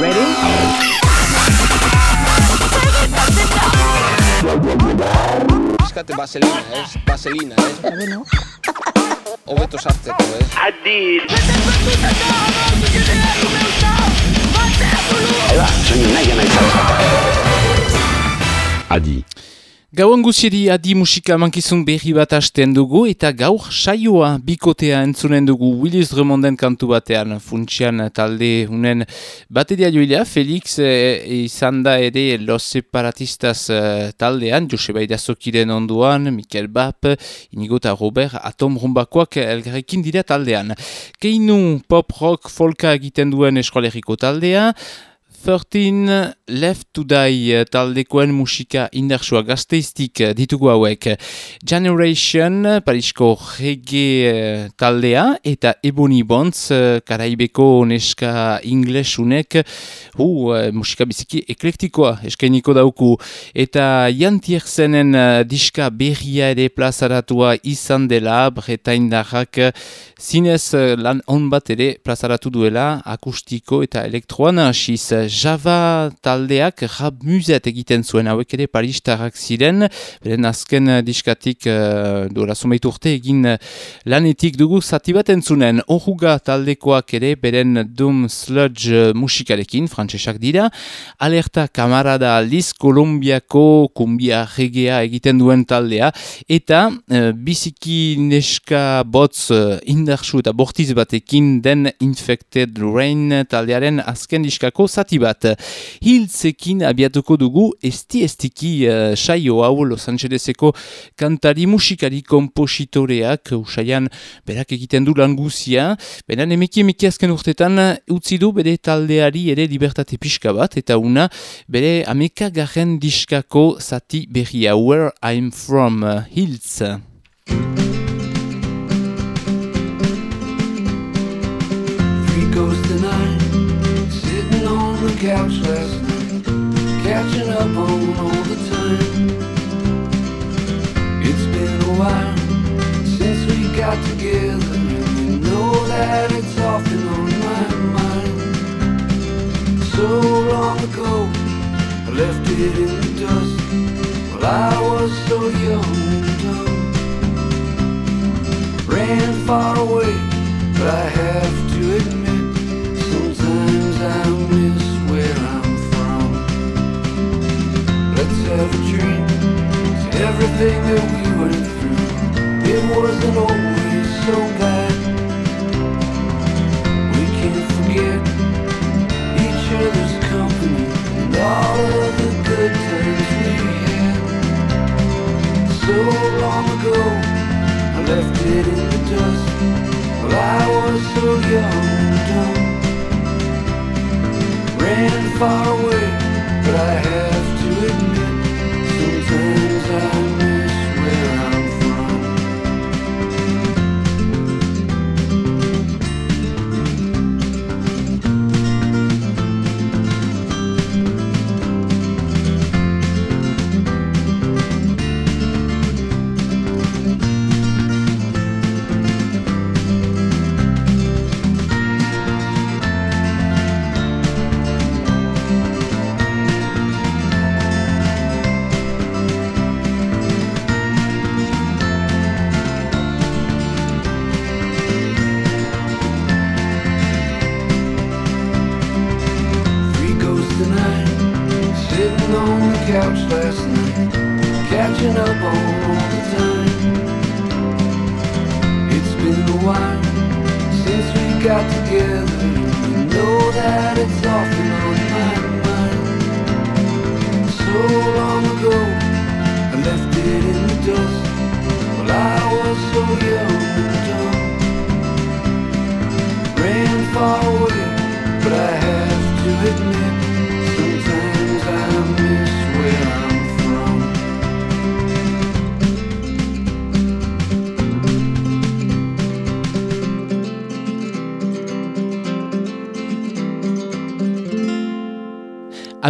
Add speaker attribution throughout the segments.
Speaker 1: Ready?
Speaker 2: Eskate vaselina, ez? Vaselina, ez?
Speaker 1: Bueno.
Speaker 2: Hobeto sartzeko, ez?
Speaker 3: Adid.
Speaker 4: Adi.
Speaker 5: Gauan guziri adi musika mankizun berri bat hasten dugu eta gaur saioa bikotea entzunen dugu Willis Remonden kantu batean funtsian talde unen bateria joilea Felix e, izan da ere Los Separatistas e, taldean Joseba Idazokiren onduan, Mikel Bap, Inigo eta Robert Atom Rumbakoak elgarrekin dira taldean. Keinu pop rock folka egiten duen eskolegiko taldea, 13 Left to Die eh, taldekoen musika indarsua gazteiztik eh, ditugu hauek. Generation, Parisko reggae eh, taldea, eta Ebony Bonds, karaibeko neska inglesunek, hu, musika biziki eklektikoa eskainiko dauku. Eta jantierzenen diska berria ere plazaratua izan dela, bretain darrak, zinez lan on bat ere plazaratu duela, akustiko eta elektroan hasiz. Java taldeak rap museat egiten zuen hauek ere paristarrak ziren, beren azken diskatik uh, duela urte egin lanetik dugu zati bat entzunen. Ohuga taldekoak ere beren Doom Sludge musikarekin, frantsesak dira, alerta kamarada aldiz Kolombiako kumbia regea egiten duen taldea, eta uh, biziki neska botz uh, indarsu eta bortiz batekin den Infected Rain taldearen azken diskako zati bat. Hiltzekin abiatuko dugu esti estiki uh, saio hau Los Angeleseko kantari musikari kompositoreak usaian berak egiten du lan guzia. Benan emeki emeki azken urtetan utzi du bere taldeari ere libertate pixka bat eta una bere ameka garen diskako zati berria Where I'm From Hiltz.
Speaker 6: Ghosts tonight, sitting on the couch last night, catching up on all the time. It's been a while since we got together, and you know that it's often on my mind. So long ago, I left it in the dust. Well, I was so young and dumb, ran far away, but I have to admit, Have a to everything that we went through, it wasn't always so bad. We can't forget each other's company and all of the good times we had. So long ago, I left it in the dust. Well, I was so young and dumb. Ran far away, but I have to admit, sometimes I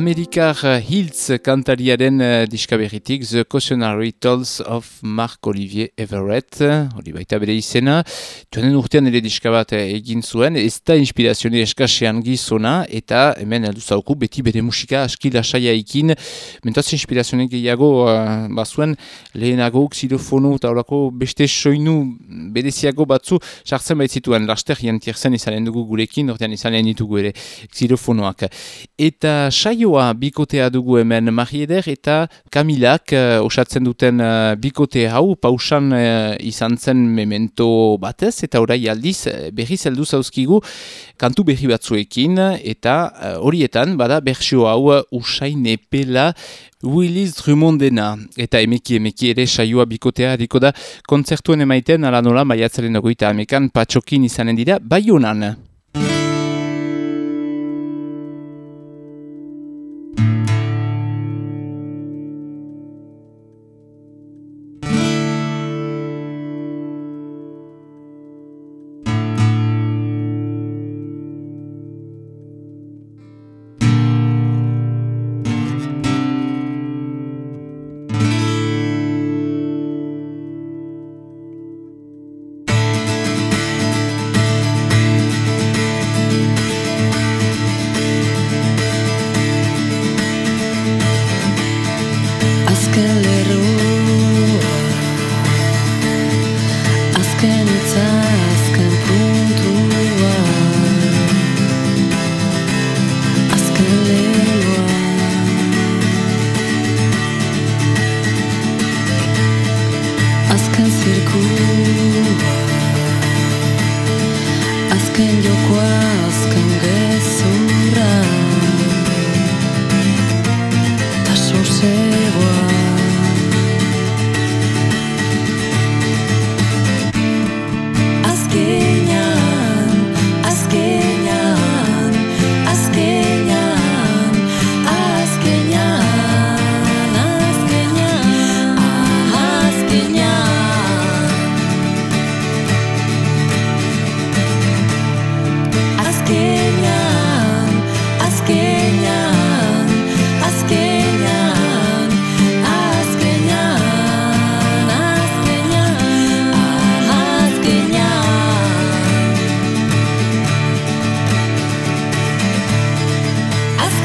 Speaker 5: Amerikar Hills kantariaren uh, diskaberritik The Cautionary Tales of Mark Olivier Everett, hori baita bere izena. Joanen urtean ere diskabat egin zuen, ez da inspirazione eskasean gizona, eta hemen aldu zauku beti bere musika askila saia ikin, mentaz inspirazione gehiago uh, bazuen lehenago xilofono eta horako beste soinu bereziago batzu sartzen baitzituen laster jantierzen izanen dugu gurekin, ortean izanen ditugu ere xilofonoak. Eta sai saioa bikotea dugu hemen Marieder eta Kamilak uh, osatzen duten uh, bikote hau pausan uh, izan zen memento batez eta orai aldiz berri zeldu zauzkigu kantu berri batzuekin eta horietan bada bersio hau uh, usain epela Willis Drummondena. Eta emeki emeki ere saioa bikotea diko da kontzertuen emaiten ala nola maiatzaren ogoita amekan patxokin izanen dira bai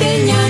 Speaker 7: pequeña.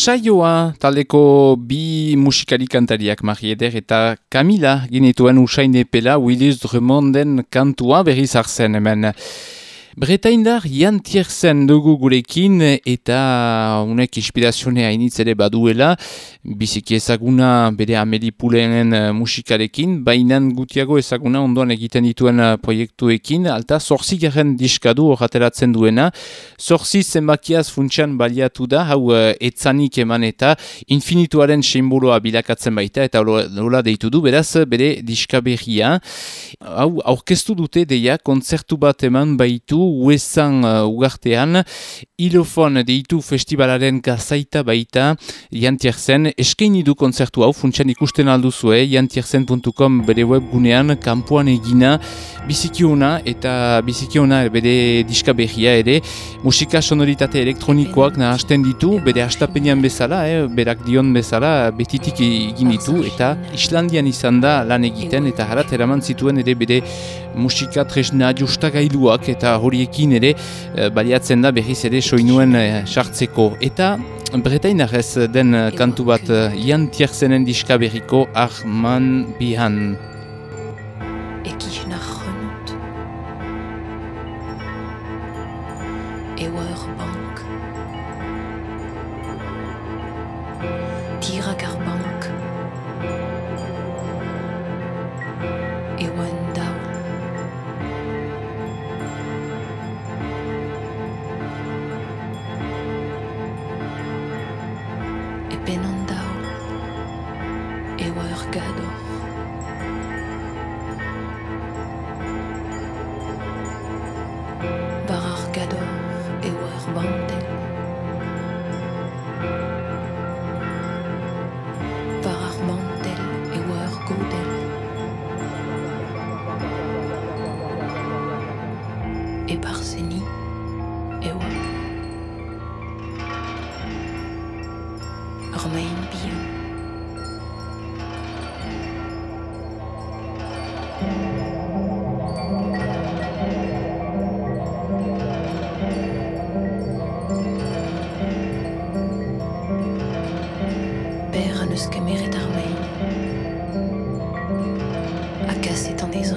Speaker 5: Saioa taleko bi musikari kantariak Mari Eder eta Kamila genituen usain epela Willis Drummonden kantua berriz arzen hemen. Bretaindar Jan Tiersen dugu gurekin eta unek inspirazionea hainitz ere baduela, biziki ezaguna bere Amelie Poulainen eh, musikarekin, bainan gutiago ezaguna ondoan egiten dituen eh, proiektuekin, alta zorzi garen diskadu horrateratzen duena, zorzi zenbakiaz funtsian baliatu da, hau eh, etzanik eman eta infinituaren simboloa bilakatzen baita, eta nola deitu du, beraz bere diska berria. Hau, aurkeztu dute deia, kontzertu bat eman baitu, uezan uh, ugartean, ilofon deitu festivalaren gazaita baita, jantierzen, eskaini du kontzertu hau, funtsian ikusten alduzue, jantierzen.com bere webgunean, kampuan egina, bizikiona eta bizikiona bere diska berria ere, musika sonoritate elektronikoak nahasten ditu, bere astapenean bezala, eh, berak dion bezala, betitik egin ditu, eta Islandian izan da lan egiten, eta harat eraman zituen ere bere musika tresna justagailuak eta horiekin ere eh, baliatzen da berriz ere soinuen eh, sartzeko. Eta Bretainarez den eh, kantu bat Jan Tiersenen diska berriko Arman Bihan.
Speaker 7: et A kaset an ezo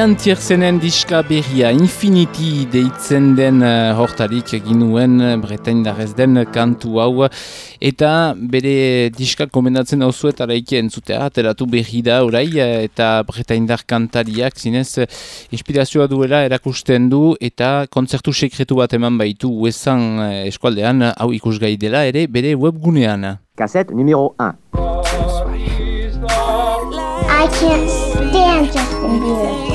Speaker 5: Ian Tiersenen diska berria Infinity deitzen den uh, hortarik ginuen Bretain darrez den kantu hau eta bere diska komendatzen hau zuet araike entzutea ateratu berri da orai eta Bretain dar kantariak zinez inspirazioa duela erakusten du eta kontzertu sekretu bat eman baitu uezan eskualdean hau ikusgai dela ere bere webgunean.
Speaker 3: Cassette numéro 1.
Speaker 8: I can't stand Justin Bieber.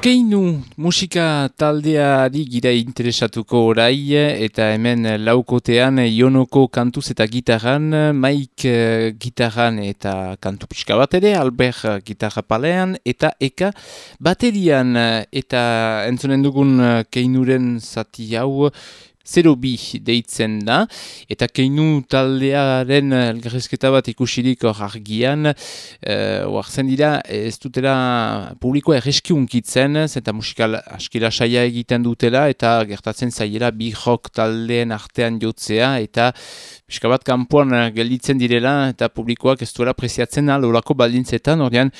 Speaker 5: Keinu musika taldeari gira interesatuko orai eta hemen laukotean Ionoko kantuz eta gitarran, Mike uh, gitarran eta kantu pixka bat ere, Albert gitarra palean eta Eka baterian. Eta entzunen dugun Keinuren zati hau Zero bi deitzen da, eta keinu taldearen elgarrezketa bat ikusirik hor argian, uh, dira ez dutela publikoa erreskiunkitzen, zenta musikal askila saia egiten dutela, eta gertatzen zaiela bi rock taldeen artean jotzea, eta Piska bat kanpoan uh, gelditzen direla eta publikoak ez duela preziatzen da lorako baldintzetan, ordean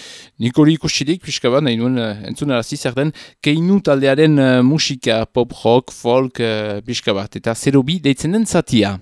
Speaker 5: nik hori ikusirik pixka bat nahi nuen uh, entzun arazi zer den keinu taldearen uh, musika pop rock, folk pixka bat eta zero bi deitzen den zatia.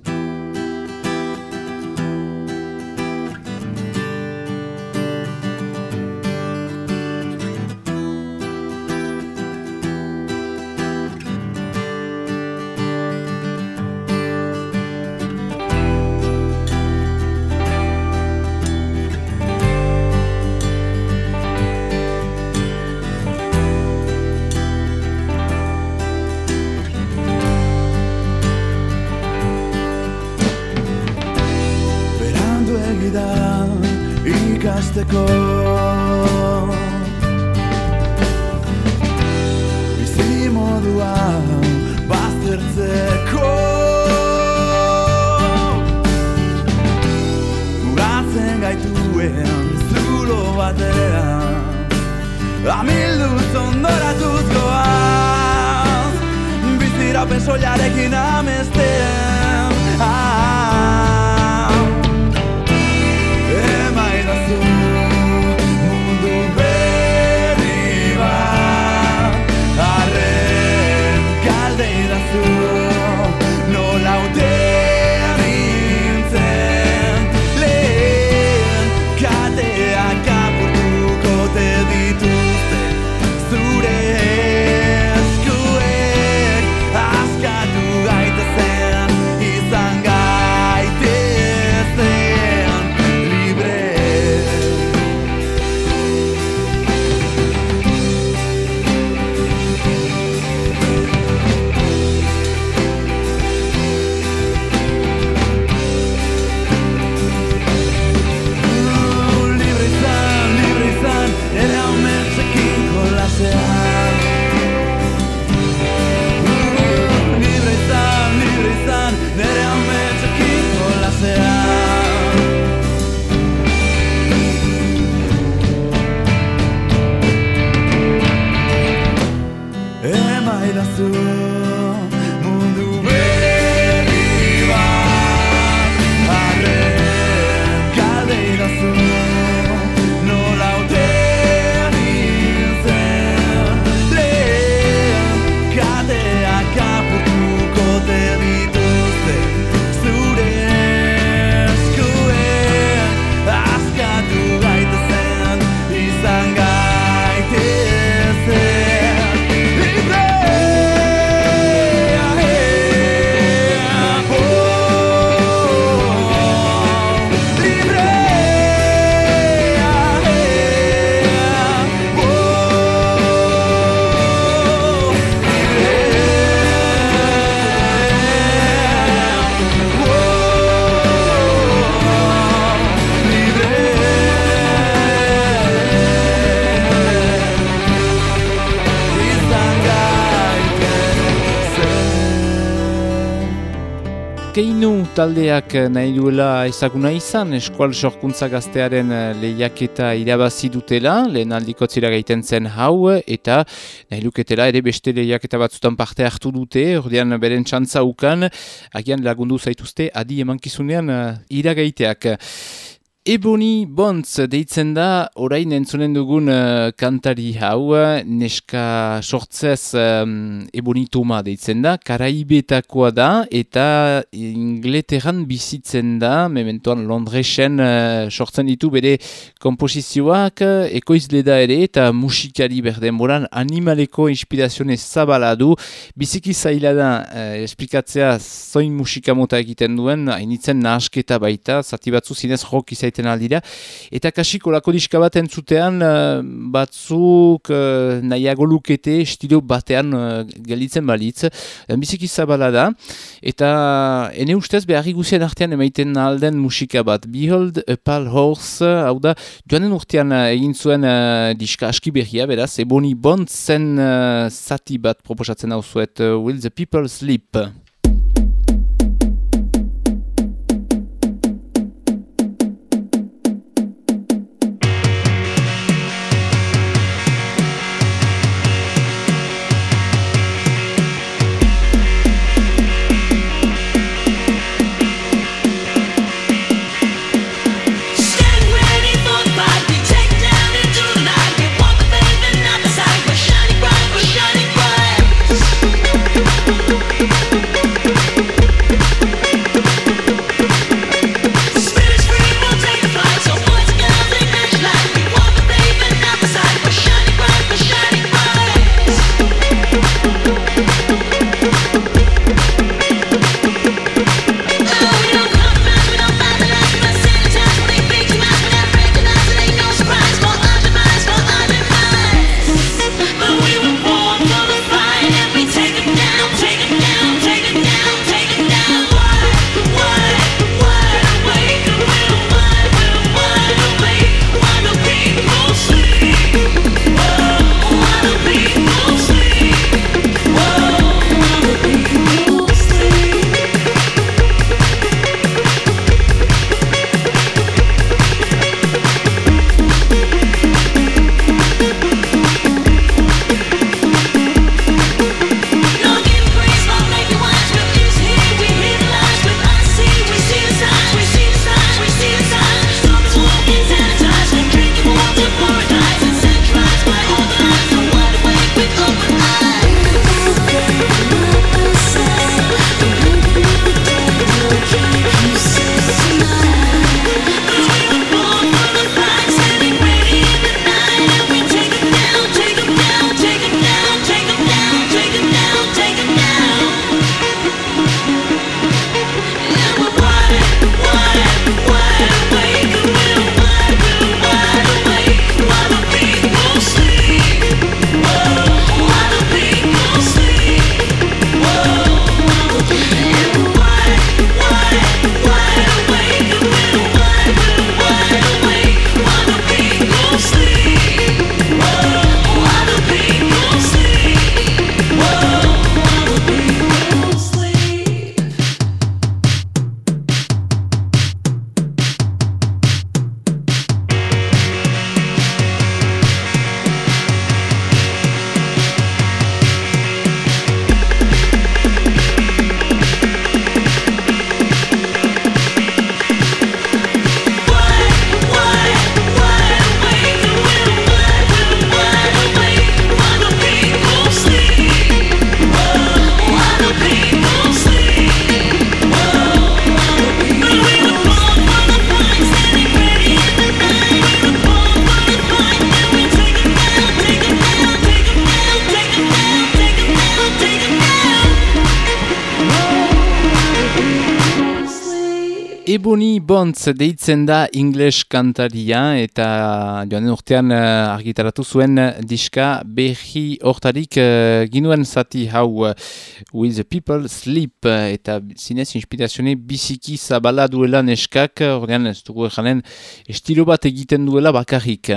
Speaker 1: Taldeak nahi duela ezaguna izan, eskual sorkuntza gaztearen eh, lehiaketa irabazi dutela, lehen aldiko zira gaiten zen hau, eta nahi luketela ere beste lehiaketa batzutan parte hartu dute, ordean beren txantza ukan, agian lagundu zaituzte adi emankizunean uh, iragaiteak. Ebony Bonds deitzen da, orain entzunen dugun uh, kantari hau, neska sortzez um, Ebony Toma deitzen da, karaibetakoa da, eta ingleteran bizitzen da, mementoan Londresen uh, sortzen ditu bere komposizioak, ekoizle da ere, eta musikari berden boran, animaleko inspirazione zabala du, biziki zaila da, uh, esplikatzea zoin musikamota egiten duen, hainitzen nahasketa baita, zati batzu zinez jok izaiten egiten aldira. Eta kasiko lako diska bat entzutean uh, batzuk uh, nahiago lukete estilo batean uh, gelditzen balitz. Uh, biziki zabala da. Eta ene ustez beharri guzien artean emaiten alden musika bat. Behold a Pal Horse, hau da, joanen urtean egin zuen diska aski berria, beraz, eboni bont zen uh, zati bat proposatzen hau zuet, Will the People Sleep? Ebony Bonds deitzen da English kantaria eta joanen urtean uh, argitaratu zuen diska berri hortarik uh, ginuen zati hau uh, With the People Sleep eta zinez inspirazione biziki zabala duela neskak, ordean ez dugu janen estilo bat egiten duela bakarrik.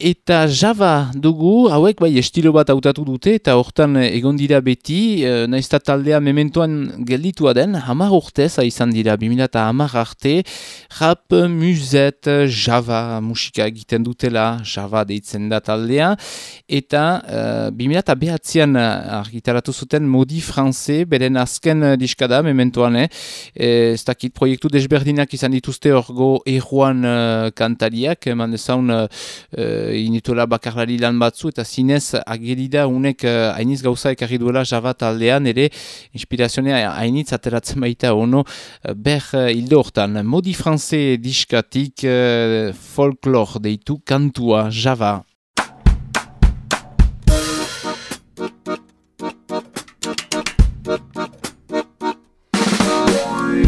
Speaker 5: Eta Java dugu, hauek bai estilo bat hautatu dute, eta hortan egon dira beti, e, naizta taldea mementoan gelditua den, hamar urtez izan dira, 2000 eta hamar arte, rap, muzet, Java musika egiten dutela, Java deitzen da taldea, eta uh, 2000 eta behatzean argitaratu zuten modi franze, beren azken diskada mementoan, eh? E, ez dakit proiektu desberdinak izan dituzte orgo erruan uh, kantariak, eman dezaun uh, initola bakarlari lan batzu eta zinez agerida unek uh, hainiz gauza ekarri duela Java taldean ere inspirazionea hainitz ateratzen baita ono uh, ber hildo hortan. Modi franze diskatik folklor deitu kantua Java.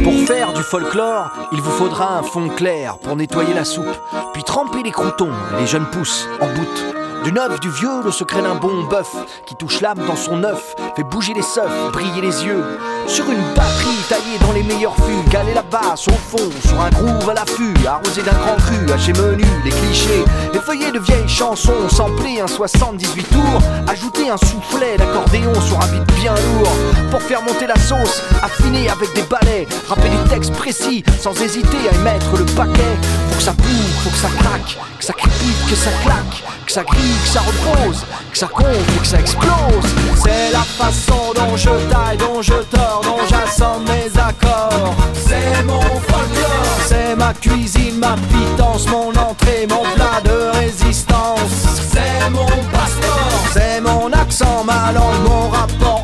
Speaker 9: Pour faire du folklore, il vous faudra un fond clair pour nettoyer la soupe, puis tremper les croutons les jeunes pousses en boute. Du neuf, du vieux, le secret d'un bon bœuf qui touche l'âme dans son œuf, fait bouger les seufs, briller les yeux. Sur une batterie taillée dans les meilleurs fûts, calée la basse au fond, sur un groove à l'affût, arrosé d'un grand cru, haché menu, les clichés, les feuillets de vieilles chansons, samplé un 78 tours, ajouter un soufflet d'accordéon sur un beat bien lourd, pour faire monter la sauce, affiner avec des balais, rapper des textes précis, sans hésiter à y mettre le paquet. Que ça bouge, faut que ça craque, que ça crépite, que ça claque, que ça grille, que ça repose, que ça gonfle, que ça explose. C'est la façon dont je taille, dont je tords, dont j'assemble mes accords. C'est mon folklore, c'est ma cuisine, ma pitance, mon entrée, mon plat de résistance. C'est mon passeport, c'est mon accent, ma langue, mon rapport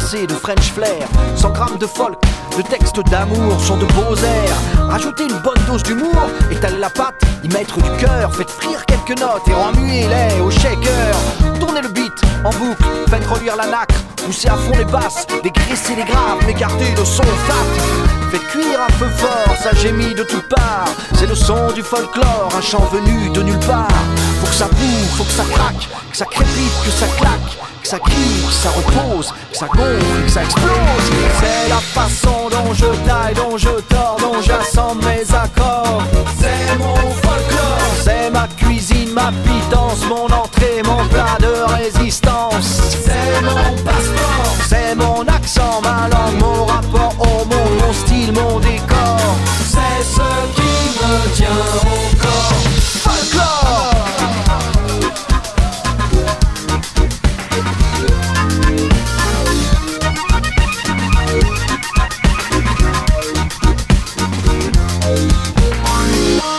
Speaker 9: de French flair, 100 grammes de folk, de textes d'amour sont de beaux airs. Rajoutez une bonne dose d'humour, étalez la pâte, y mettre du cœur, faites frire quelques notes et remuez-les au shaker. Tournez le en boucle, faites reluire la nacre, poussez à fond les basses, dégraissez les graves, mais gardez le son fat. Faites cuire à feu fort, ça gémit de toutes parts. C'est le son du folklore, un chant venu de nulle part. Faut que ça bouge, faut que ça craque, que ça crépite, que ça claque, que ça crie, que ça repose, que ça gonfle, que ça explose. C'est la façon dont je taille, dont je tords, dont j'assemble mes accords. C'est mon ma pitance, mon entrée, mon plat de résistance. C'est mon passeport, c'est mon accent, ma langue, mon rapport au monde, mon style, mon décor. C'est ce qui me tient au corps. Folklore!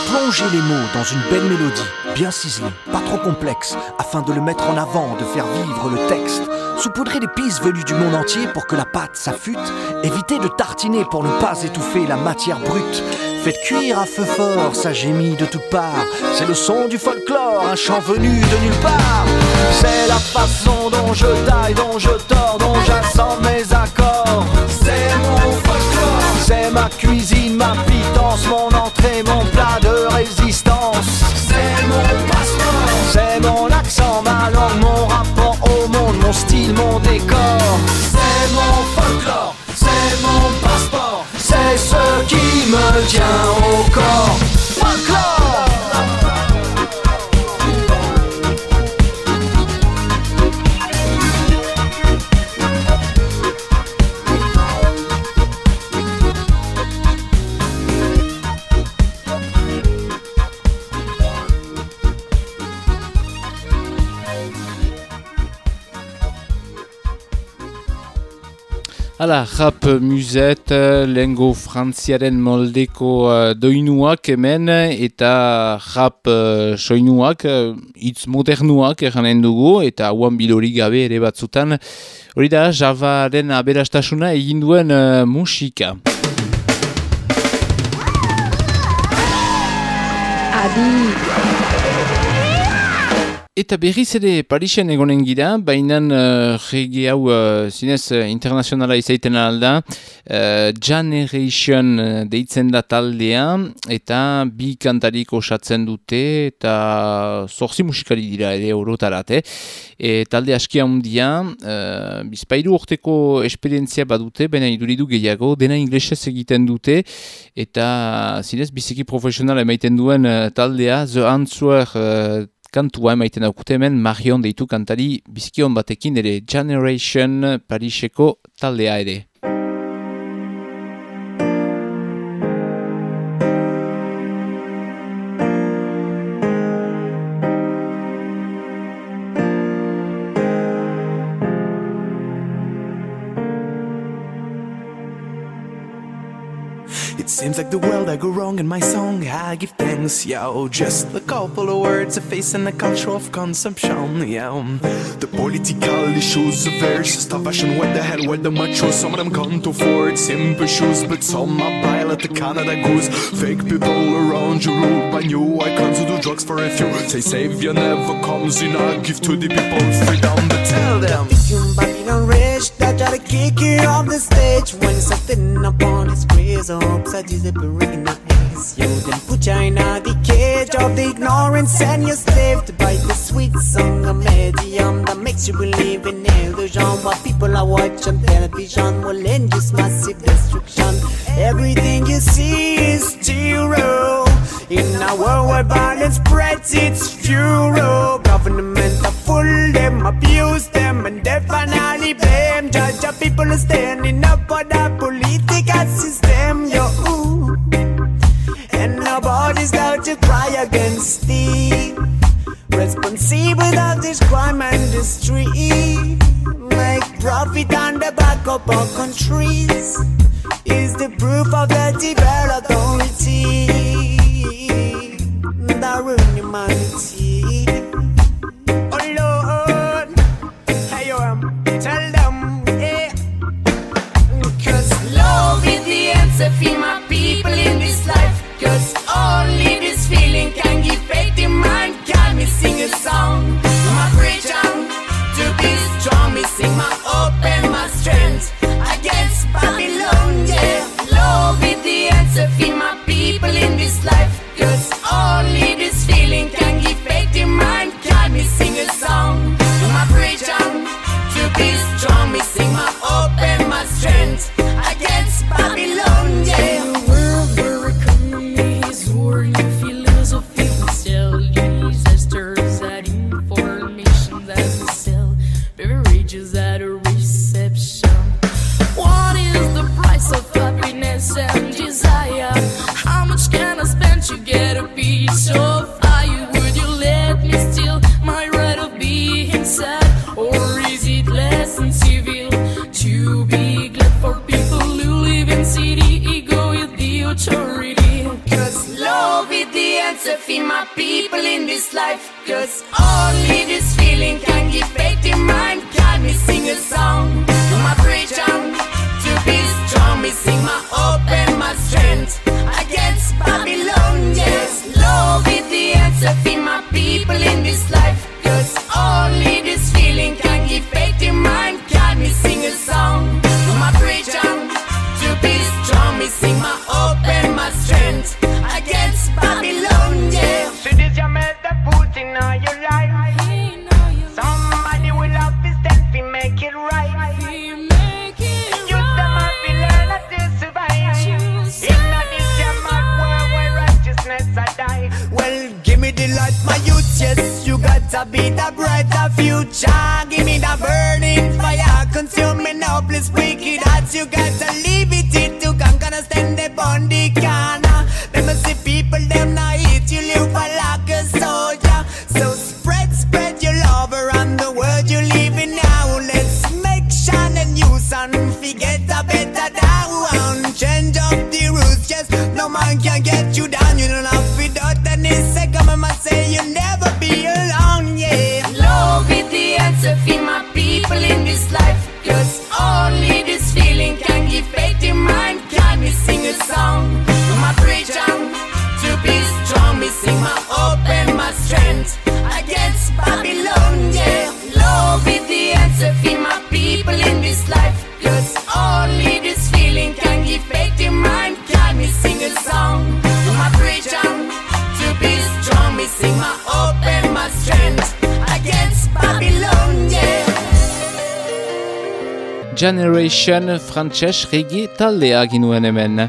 Speaker 9: Plongez les mots dans une belle mélodie, bien ciselée, pas trop complexe, afin de le mettre en avant, de faire vivre le texte. Saupoudrez d'épices venues du monde entier pour que la pâte s'affûte. Évitez de tartiner pour ne pas étouffer la matière brute. Faites cuire à feu fort, ça gémit de toutes parts. C'est le son du folklore, un chant venu de nulle part. C'est la façon dont je taille, dont je tords, dont j'assemble mes accords. C'est mon folklore, c'est ma cuisine, ma pitance, mon entrée, mon plat mon style, mon décor. C'est mon folklore, c'est mon passeport, c'est ce qui me tient au corps.
Speaker 5: Hala, rap muzet, lengo frantziaren moldeko uh, doinuak hemen, eta rap uh, soinuak, uh, hitz modernuak eranen dugu, eta hauan bilori gabe ere batzutan. Hori da, Javaren aberastasuna egin duen uh, musika.
Speaker 1: Adi,
Speaker 5: Eta berriz ere Parisen egonen gira, baina uh, regi hau uh, zinez uh, internazionala izaiten alda, uh, Generation uh, deitzen da taldea, eta bi kantarik osatzen dute, eta zorzi musikari dira ere orotarat, eh? E, talde aski handia, uh, bizpairu orteko esperientzia badute, baina iduridu gehiago, dena inglesez egiten dute, eta zinez biziki profesional emaiten duen uh, taldea, The Answer uh, kantua emaiten daukute hemen Marion deitu kantari bizkion batekin ere Generation Pariseko taldea ere.
Speaker 10: It seems like the world I go wrong in my song. I give thanks, yo. Just a couple of words of face and a culture of consumption, yo. The political issues, of versus the fashion What the hell, where the machos Some of them can't afford simple shoes But some are buy like the Canada goose. Fake people around you rule by new icons who do drugs for a few. Say savior never comes in I give to the people. Freedom But tell them.
Speaker 11: You Babylon rich that try to kick you off the stage when you're sitting upon his praise I disappearing in the haze. You then put you in the cage of the ignorance and you're slaved by the sweet song of medium that makes you believe in illusion. What people are watching television will this massive destruction. Everything you see is zero. In a world where violence spreads its fury, government are full, them abuse them, and they blame. Judge the people standing up for the political system, yo. ooh. And nobody's out to cry against the responsible of this crime industry. Make profit on the back of our countries
Speaker 5: Nation frantses regi taldea ginuen hemen.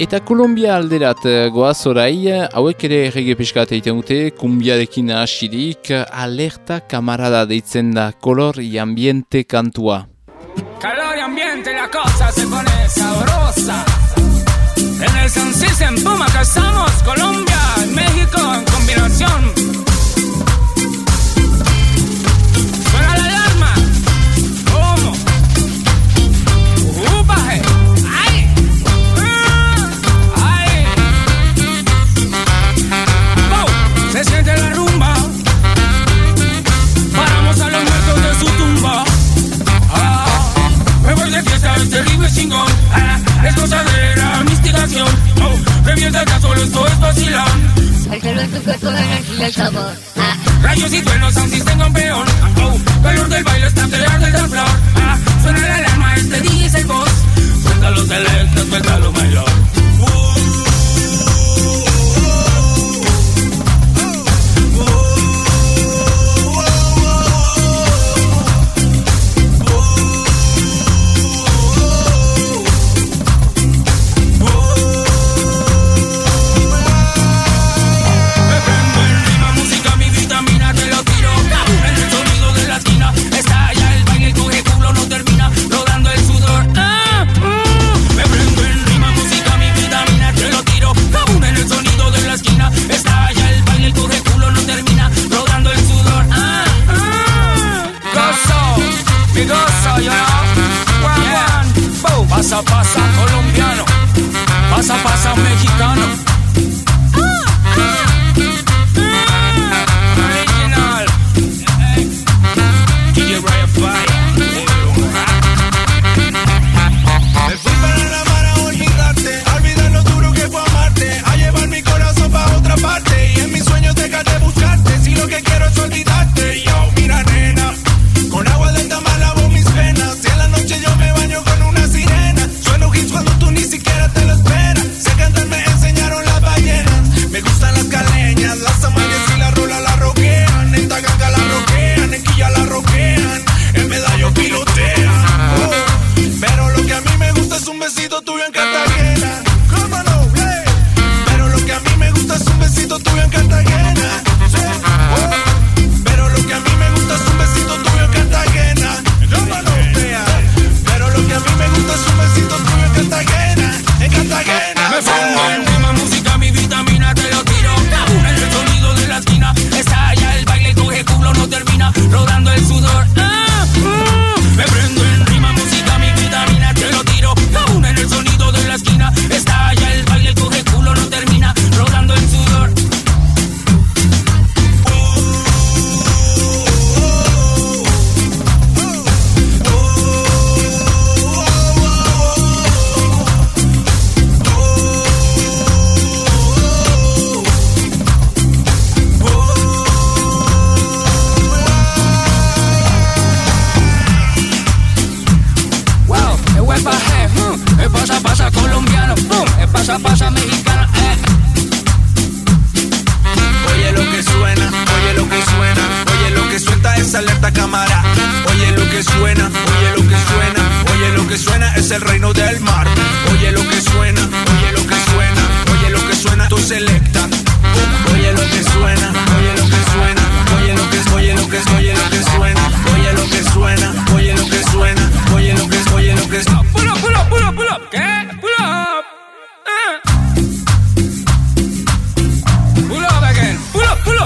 Speaker 5: Eta Kolombia alderat eh, goaz orai, eh, hauek ere rege piskat egiten dute, kumbiarekin asirik, alerta kamarada deitzen da, kolor y ambiente kantua.
Speaker 12: Calor y ambiente, la cosa se pone sabrosa. En el San Cis, en Puma, que Colombia, en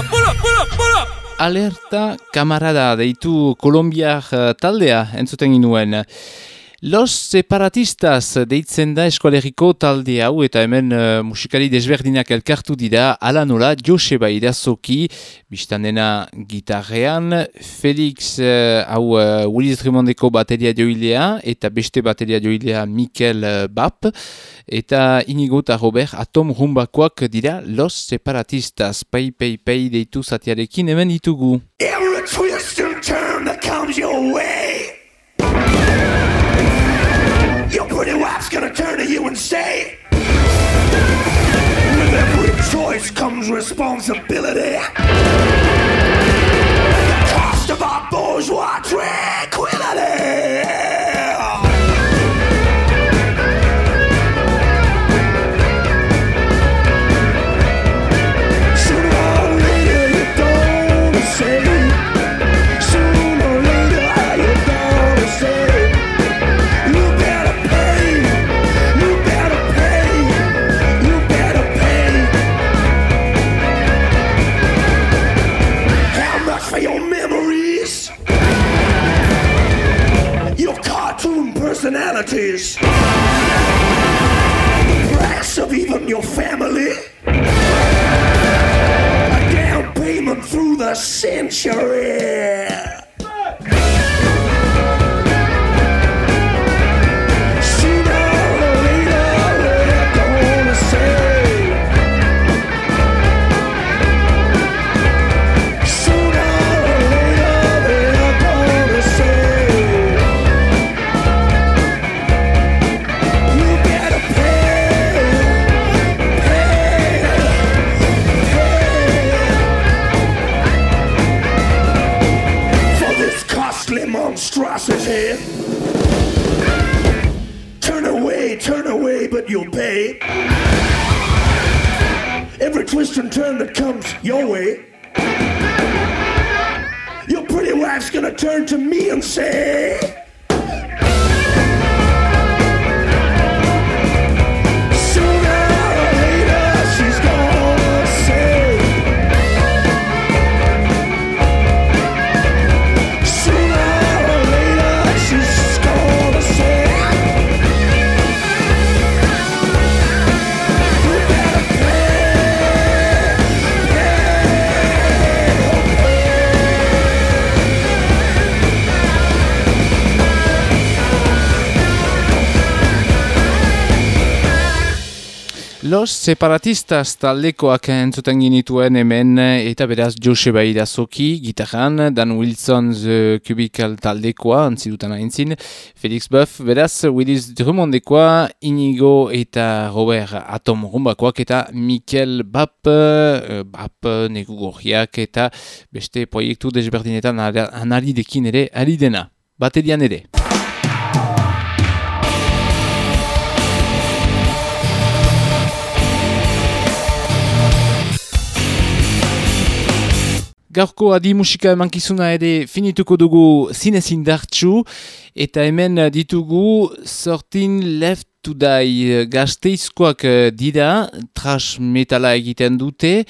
Speaker 10: pula, pula, pula! Alerta
Speaker 5: kamarada deitu Kolombiar eh, taldea entzuten inuen. Taldea entzuten inuen. Los separatistas deitzen da eskualeriko talde hau eta hemen uh, musikari desberdinak elkartu dira. Ala nola Joseba Irazoki biztanena gitarrean Felix uh, hau eh, uh, Willis Remondeko bateria joilea eta beste bateria joilea Mikel uh, Bap. Eta inigo eta Robert atom rumbakoak dira Los separatistas. Pei pei pei deitu zatiarekin hemen ditugu.
Speaker 10: Every twist and turn that comes your way. Your pretty wife's gonna turn to you and say, With every choice comes responsibility. The cost of our bourgeois tranquility. Personalities. The price of even your family. A down payment through the century. Turn that comes your way. Your pretty wife's gonna turn to me and say,
Speaker 5: Los separatistas taldekoak entzuten ginituen hemen eta beraz Joseba Irazoki gitarran, Dan Wilson Cubicle taldekoa antzidutan aintzin, Felix Buff, beraz Willis Drummondekoa, Inigo eta Robert Atom rumbakoak eta Mikel Bap, eh, Bap negugorriak eta beste proiektu desberdinetan analidekin ere ari dena. Baterian ere. Gaurko adi musika emankizuna ere finituko dugu zinez indartsu eta hemen ditugu sortin left to die gazteizkoak eh, dira, trash metala egiten dute.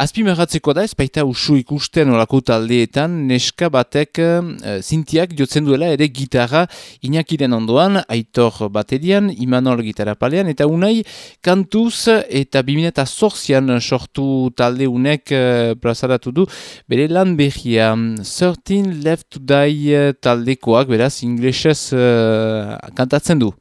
Speaker 5: Azpimarratzeko da, ez baita usu ikusten olako taldeetan, neska batek uh, zintiak jotzen duela ere gitarra inakiren ondoan, aitor baterian, imanol gitarra palean, eta unai kantuz eta 2008an sortu talde unek uh, plazaratu du bere lan behia. 13 Left to Die eh, taldekoak, beraz, inglesez uh, kantatzen du.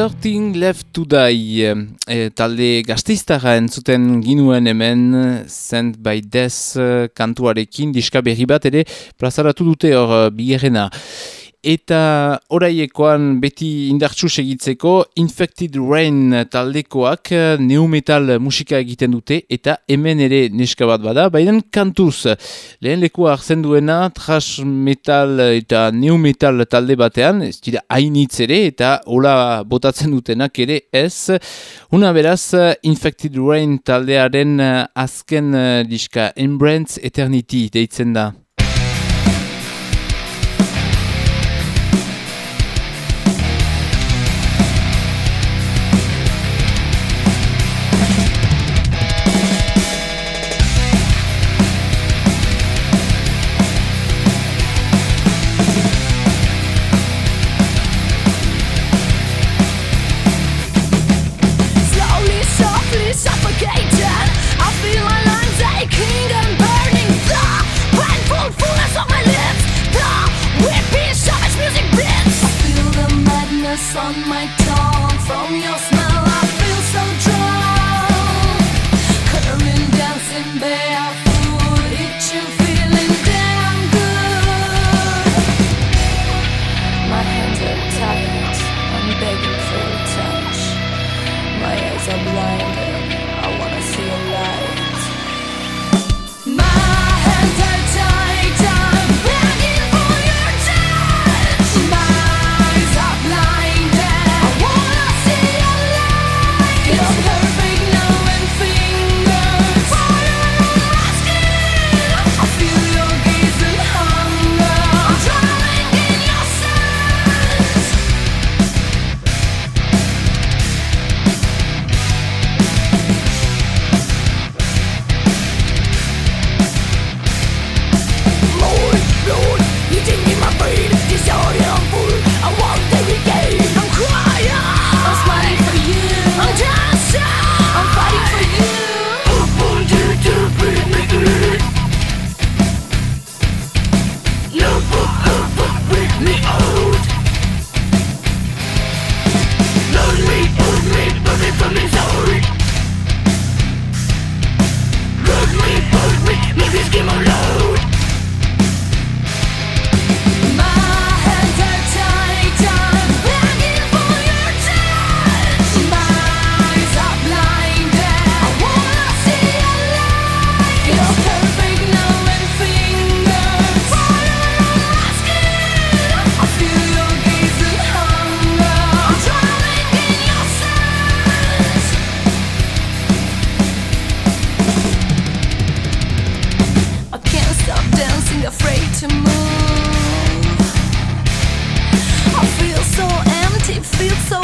Speaker 5: 13 Left to Die e, talde gazteiztara entzuten ginuen hemen Sent by Death eh, kantuarekin diska berri bat ere plazaratu dute hor biherrena eta oraiekoan beti indartsu segitzeko Infected Rain taldekoak eh, neumetal musika egiten dute eta hemen ere neska bat bada, baina kantuz lehen lekua hartzen duena trash metal eta neumetal talde batean, ez dira hainitz ere eta hola botatzen dutenak ere ez, una beraz Infected Rain taldearen eh, azken eh, diska Embrance Eternity deitzen da.
Speaker 1: kiss on my tongue from your it feels so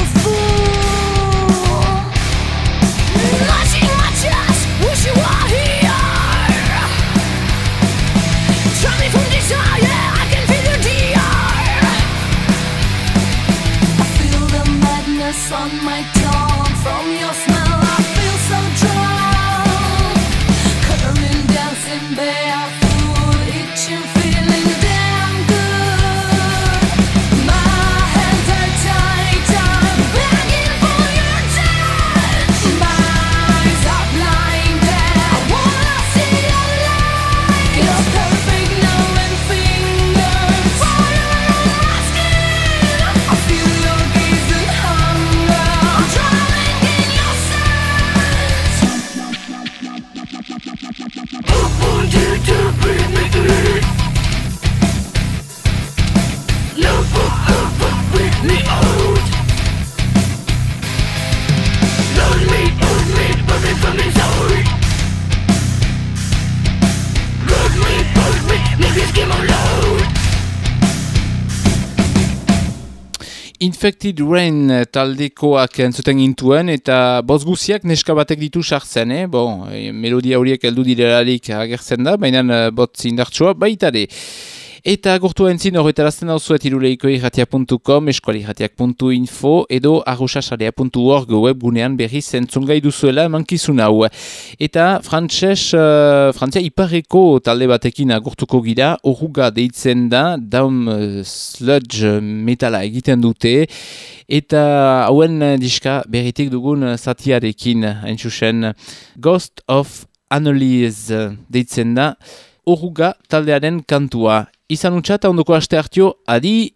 Speaker 5: Infected Rain taldekoak entzuten intuen eta boz guziak neska batek ditu sartzen, eh? Bon, eh, melodia horiek heldu direlarik agertzen da, baina eh, botz indartsua baita. Eta gurtu entzin horretarazten hau zuet iruleiko irratia.com, eskualirratiak.info edo arrosasarea.org webgunean berri zentzungai duzuela mankizun hau. Eta frantses, uh, frantzia ipareko talde batekin agurtuko gira, oruga deitzen da, daum uh, sludge metala egiten dute, eta hauen diska berritik dugun zatiarekin, hain zuzen, Ghost of Annalise deitzen da, oruga taldearen kantua. Izan utxata ondoko aste hartio,
Speaker 2: adi!